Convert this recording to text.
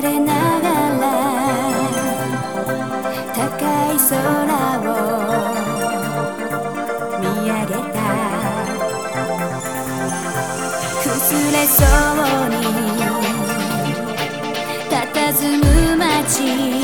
れながら高い空を見上げた。崩れそうに佇む街。